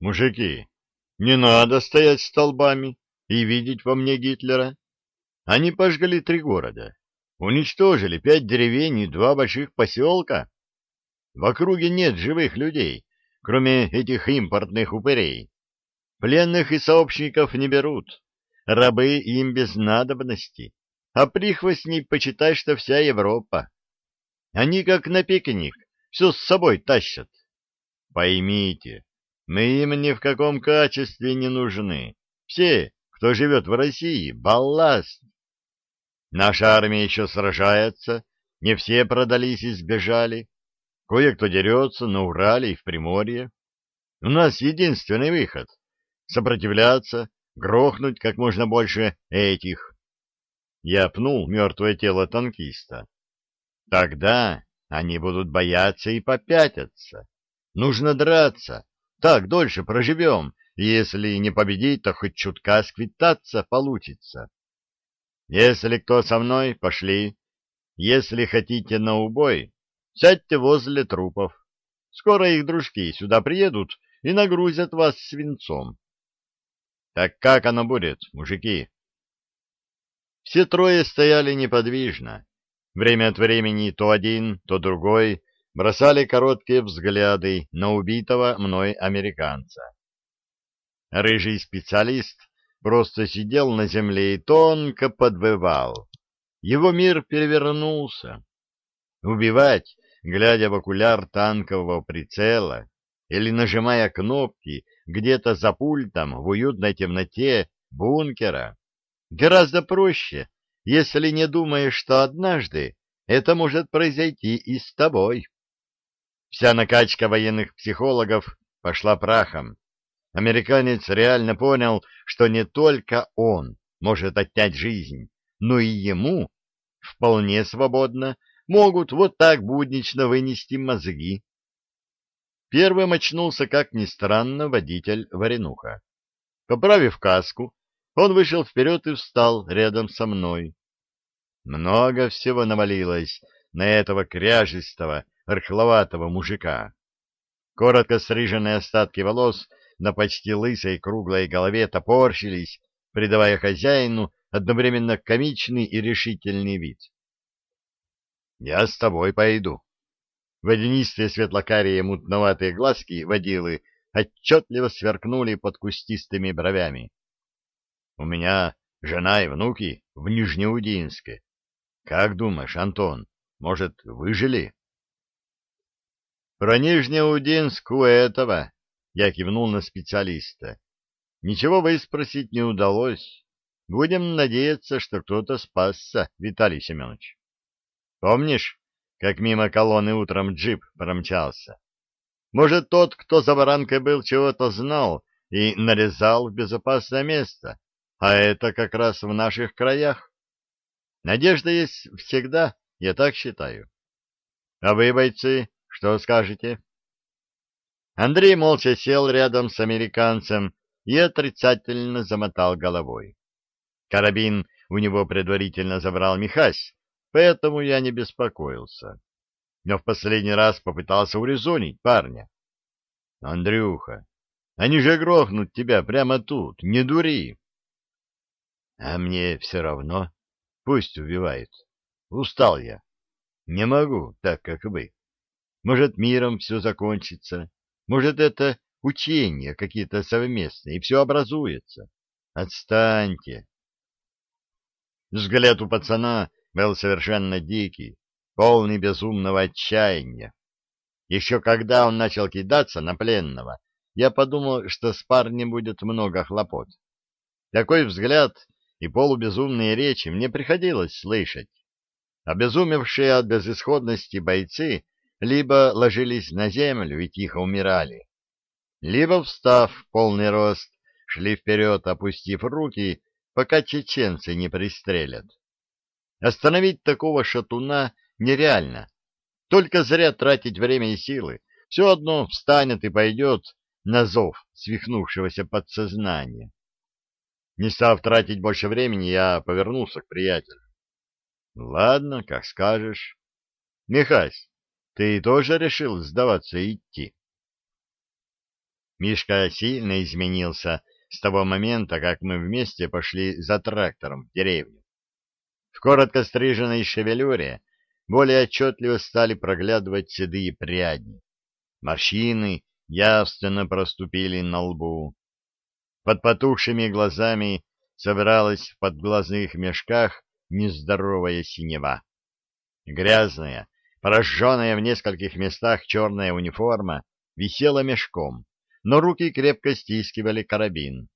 Мужики, не надо стоять столбами и видеть во мне Гитлера. Они пожгли три города, уничтожили пять деревень и два больших поселка. В округе нет живых людей, кроме этих импортных упырей. Пленных и сообщников не берут, рабы им без надобности, а прихвостней почитай, что вся Европа. Они как на пикник, все с собой тащат. Поймите, мы им ни в каком качестве не нужны. Все, кто живет в России, балласт. Наша армия еще сражается, не все продались и сбежали. Кое-кто дерется на Урале и в Приморье. У нас единственный выход — сопротивляться, грохнуть как можно больше этих. Я пнул мертвое тело танкиста. Тогда они будут бояться и попятятся. Нужно драться. Так дольше проживем. Если не победить, то хоть чутка сквитаться получится. Если кто со мной, пошли. Если хотите на убой, сядьте возле трупов. Скоро их дружки сюда приедут и нагрузят вас свинцом. Так как оно будет, мужики? Все трое стояли неподвижно. Время от времени то один, то другой бросали короткие взгляды на убитого мной американца. Рыжий специалист просто сидел на земле и тонко подвывал. Его мир перевернулся. Убивать, глядя в окуляр танкового прицела или нажимая кнопки где-то за пультом в уютной темноте бункера, гораздо проще, если не думаешь, что однажды это может произойти и с тобой. Вся накачка военных психологов пошла прахом. Американец реально понял, что не только он может отнять жизнь, но и ему вполне свободно могут вот так буднично вынести мозги. Первым очнулся, как ни странно, водитель Варенуха. Поправив каску, он вышел вперед и встал рядом со мной. Много всего навалилось на этого кряжистого, рыхловатого мужика. Коротко стриженные остатки волос на почти лысой круглой голове топорщились, придавая хозяину одновременно комичный и решительный вид. — Я с тобой пойду. Водянистые светлокарие мутноватые глазки водилы отчетливо сверкнули под кустистыми бровями. — У меня жена и внуки в Нижнеудинске. Как думаешь, Антон, может, выжили? Про Нижнеудинск у этого, я кивнул на специалиста. Ничего выспросить не удалось. Будем надеяться, что кто-то спасся, Виталий Семенович. Помнишь, как мимо колонны утром джип промчался? Может, тот, кто за баранкой был, чего-то знал и нарезал в безопасное место, а это как раз в наших краях. Надежда есть всегда, я так считаю. А вы, бойцы, что скажете? Андрей молча сел рядом с американцем и отрицательно замотал головой. Карабин у него предварительно забрал Михась, поэтому я не беспокоился. Но в последний раз попытался урезонить парня. — Андрюха, они же грохнут тебя прямо тут, не дури. — А мне все равно. Пусть убивает. Устал я. Не могу так, как вы. Может, миром все закончится. Может, это учения какие-то совместные, и все образуется. Отстаньте. Взгляд у пацана был совершенно дикий, полный безумного отчаяния. Еще когда он начал кидаться на пленного, я подумал, что с парнем будет много хлопот. Такой взгляд и полубезумные речи мне приходилось слышать. Обезумевшие от безысходности бойцы либо ложились на землю и тихо умирали, либо, встав в полный рост, шли вперед, опустив руки, пока чеченцы не пристрелят. Остановить такого шатуна нереально. Только зря тратить время и силы. Все одно встанет и пойдет на зов свихнувшегося подсознания. Не став тратить больше времени, я повернулся к приятелю. — Ладно, как скажешь. — Михась, ты тоже решил сдаваться и идти? Мишка сильно изменился с того момента, как мы вместе пошли за трактором в деревню. В коротко стриженной шевелюре более отчетливо стали проглядывать седые пряди. Морщины явственно проступили на лбу. Под потухшими глазами собиралась в подглазных мешках нездоровая синева. Грязная, прожженная в нескольких местах черная униформа висела мешком, но руки крепко стискивали карабин.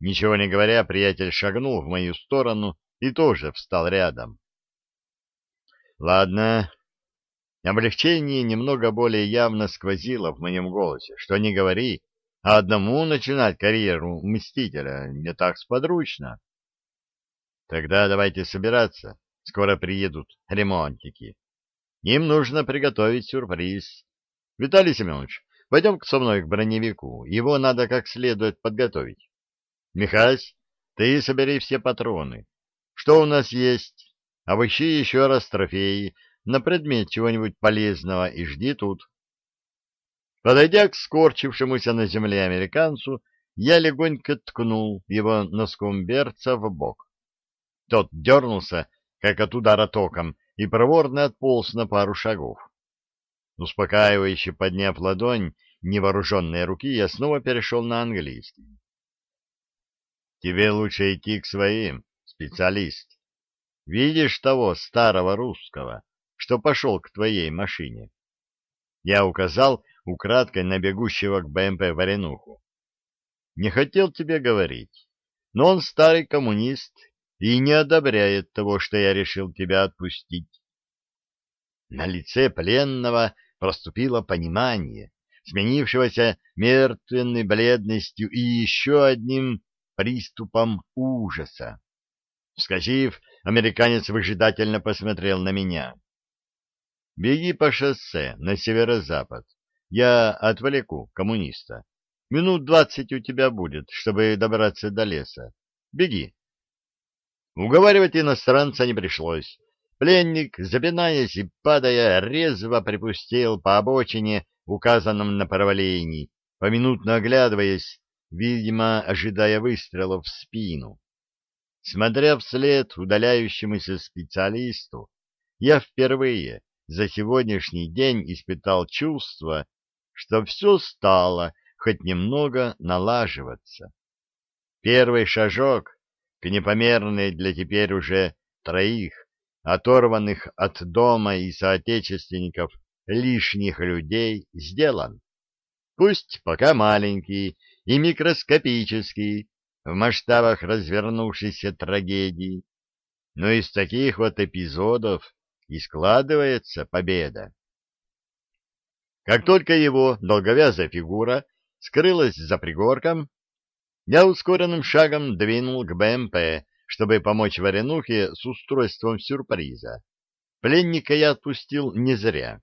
Ничего не говоря, приятель шагнул в мою сторону и тоже встал рядом. Ладно. Облегчение немного более явно сквозило в моем голосе. Что не говори, а одному начинать карьеру мстителя не так сподручно. Тогда давайте собираться. Скоро приедут ремонтики. Им нужно приготовить сюрприз. Виталий Семенович, пойдем со мной к броневику. Его надо как следует подготовить. Михась, ты собери все патроны. Что у нас есть? Обыщи еще раз трофеи на предмет чего-нибудь полезного и жди тут. Подойдя к скорчившемуся на земле американцу, я легонько ткнул его носком берца в бок. Тот дернулся, как от удара током, и проворно отполз на пару шагов. Успокаивающе подняв ладонь невооруженной руки, я снова перешел на английский. «Тебе лучше идти к своим, специалист. Видишь того старого русского, что пошел к твоей машине?» Я указал украдкой на бегущего к БМП Варенуху. «Не хотел тебе говорить, но он старый коммунист и не одобряет того, что я решил тебя отпустить». На лице пленного проступило понимание, сменившегося мертвенной бледностью и еще одним приступом ужаса. Вскочив, американец выжидательно посмотрел на меня. «Беги по шоссе на северо-запад. Я отвлеку коммуниста. Минут двадцать у тебя будет, чтобы добраться до леса. Беги». Уговаривать иностранца не пришлось. Пленник, запинаясь и падая, резво припустил по обочине указанном направлении, поминутно оглядываясь видимо, ожидая выстрелов в спину. Смотря вслед удаляющемуся специалисту, я впервые за сегодняшний день испытал чувство, что все стало хоть немного налаживаться. Первый шажок к непомерной для теперь уже троих, оторванных от дома и соотечественников лишних людей, сделан. Пусть пока маленький и микроскопический в масштабах развернувшейся трагедии, но из таких вот эпизодов и складывается победа. Как только его долговязая фигура скрылась за пригорком, я ускоренным шагом двинул к БМП, чтобы помочь Варенухе с устройством сюрприза. Пленника я отпустил не зря.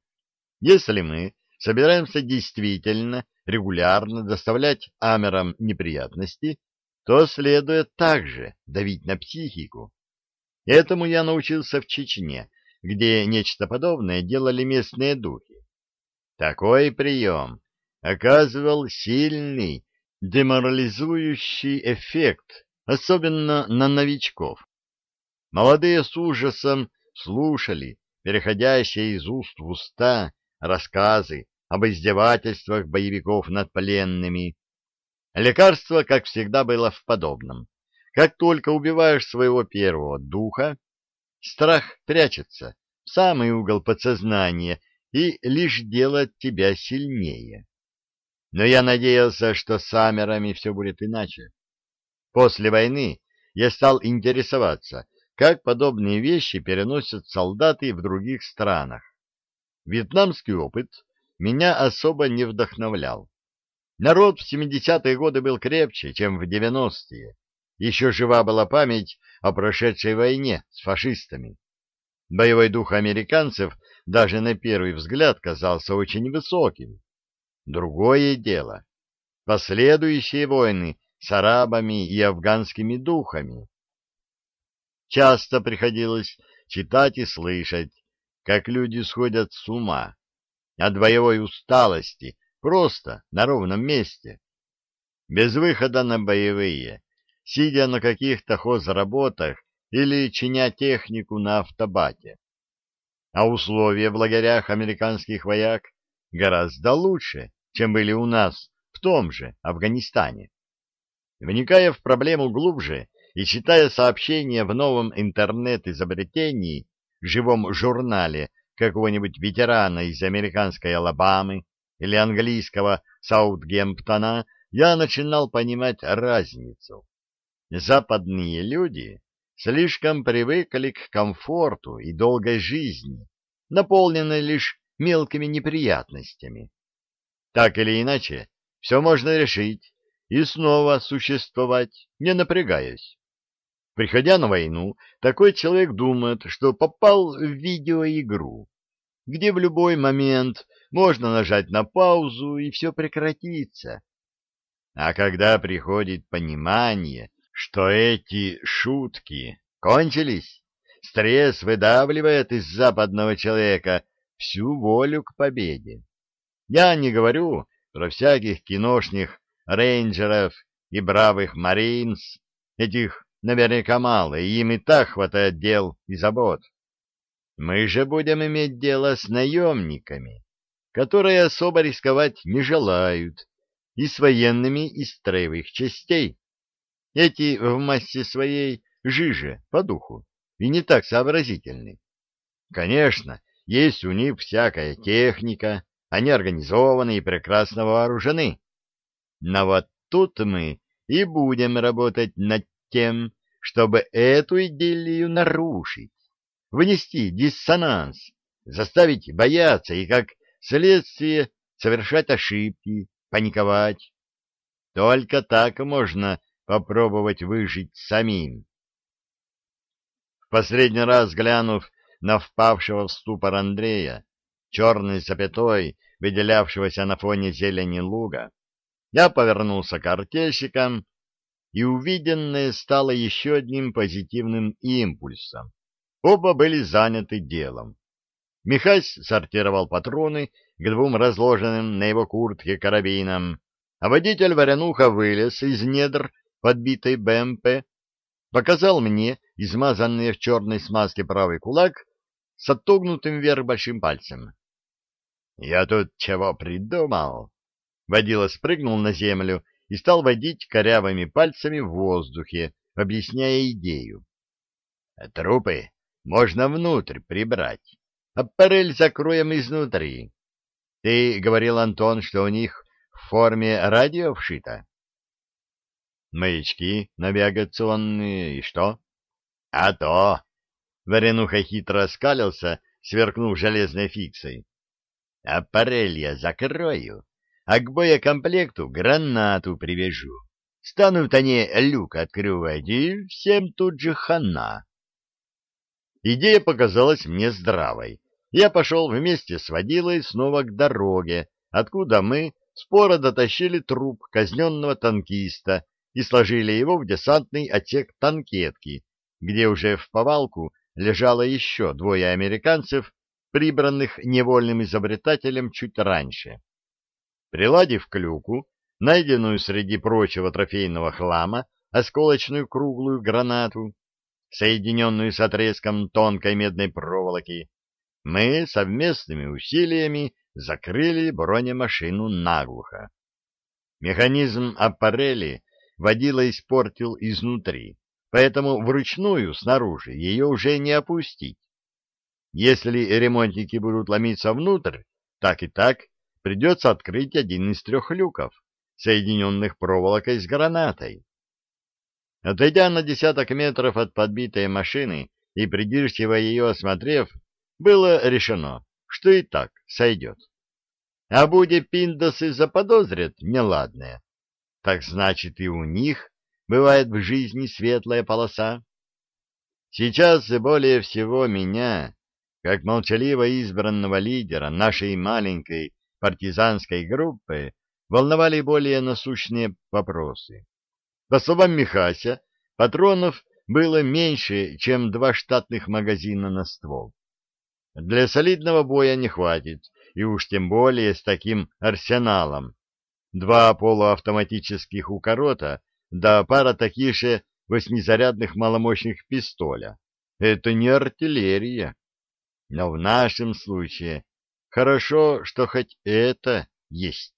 Если мы собираемся действительно регулярно доставлять амерам неприятности, то следует также давить на психику. Этому я научился в Чечне, где нечто подобное делали местные духи. Такой прием оказывал сильный деморализующий эффект, особенно на новичков. Молодые с ужасом слушали переходящие из уст в уста рассказы об издевательствах боевиков над пленными. Лекарство, как всегда, было в подобном. Как только убиваешь своего первого духа, страх прячется в самый угол подсознания и лишь делает тебя сильнее. Но я надеялся, что с Амерами все будет иначе. После войны я стал интересоваться, как подобные вещи переносят солдаты в других странах. Вьетнамский опыт меня особо не вдохновлял. Народ в 70-е годы был крепче, чем в 90-е. Еще жива была память о прошедшей войне с фашистами. Боевой дух американцев даже на первый взгляд казался очень высоким. Другое дело — последующие войны с арабами и афганскими духами. Часто приходилось читать и слышать как люди сходят с ума от боевой усталости просто на ровном месте, без выхода на боевые, сидя на каких-то хозработах или чиня технику на автобате. А условия в лагерях американских вояк гораздо лучше, чем были у нас в том же Афганистане. Вникая в проблему глубже и читая сообщения в новом интернет-изобретении, живом журнале какого-нибудь ветерана из американской Алабамы или английского Саутгемптона, я начинал понимать разницу. Западные люди слишком привыкли к комфорту и долгой жизни, наполненной лишь мелкими неприятностями. Так или иначе, все можно решить и снова существовать, не напрягаясь. Приходя на войну, такой человек думает, что попал в видеоигру, где в любой момент можно нажать на паузу и все прекратится. А когда приходит понимание, что эти шутки кончились, стресс выдавливает из западного человека всю волю к победе. Я не говорю про всяких киношных рейнджеров и бравых маринс, этих наверняка мало, и им и так хватает дел и забот. Мы же будем иметь дело с наемниками, которые особо рисковать не желают, и с военными из строевых частей. Эти в массе своей жиже по духу и не так сообразительны. Конечно, есть у них всякая техника, они организованы и прекрасно вооружены. Но вот тут мы и будем работать над тем, чтобы эту идиллию нарушить, внести диссонанс, заставить бояться и, как следствие, совершать ошибки, паниковать. Только так можно попробовать выжить самим. В последний раз глянув на впавшего в ступор Андрея, черной запятой, выделявшегося на фоне зелени луга, я повернулся к артельщикам, и увиденное стало еще одним позитивным импульсом. Оба были заняты делом. Михась сортировал патроны к двум разложенным на его куртке карабинам, а водитель Варянуха вылез из недр подбитой БМП, показал мне измазанный в черной смазке правый кулак с отогнутым вверх большим пальцем. — Я тут чего придумал? Водила спрыгнул на землю и стал водить корявыми пальцами в воздухе, объясняя идею. — Трупы можно внутрь прибрать, аппарель закроем изнутри. Ты говорил, Антон, что у них в форме радио вшито? Маячки навигационные, и что? — А то! — Варенуха хитро оскалился, сверкнув железной фиксой. — Аппарель я закрою, а к боекомплекту гранату привяжу. Станут они люк открывать, и всем тут же хана. Идея показалась мне здравой. Я пошел вместе с водилой снова к дороге, откуда мы споро дотащили труп казненного танкиста и сложили его в десантный отсек танкетки, где уже в повалку лежало еще двое американцев, прибранных невольным изобретателем чуть раньше. Приладив клюку, найденную среди прочего трофейного хлама, осколочную круглую гранату, соединенную с отрезком тонкой медной проволоки, мы совместными усилиями закрыли бронемашину наглухо. Механизм аппарели водила испортил изнутри, поэтому вручную снаружи ее уже не опустить. Если ремонтники будут ломиться внутрь, так и так придется открыть один из трех люков, соединенных проволокой с гранатой. Отойдя на десяток метров от подбитой машины и придирчиво ее осмотрев, было решено, что и так сойдет. А будет пиндосы заподозрят неладное, так значит и у них бывает в жизни светлая полоса. Сейчас более всего меня, как молчаливо избранного лидера нашей маленькой партизанской группы волновали более насущные вопросы. По словам Михася, патронов было меньше, чем два штатных магазина на ствол. Для солидного боя не хватит, и уж тем более с таким арсеналом. Два полуавтоматических укорота да пара таких же восьмизарядных маломощных пистоля. Это не артиллерия. Но в нашем случае хорошо, что хоть это есть.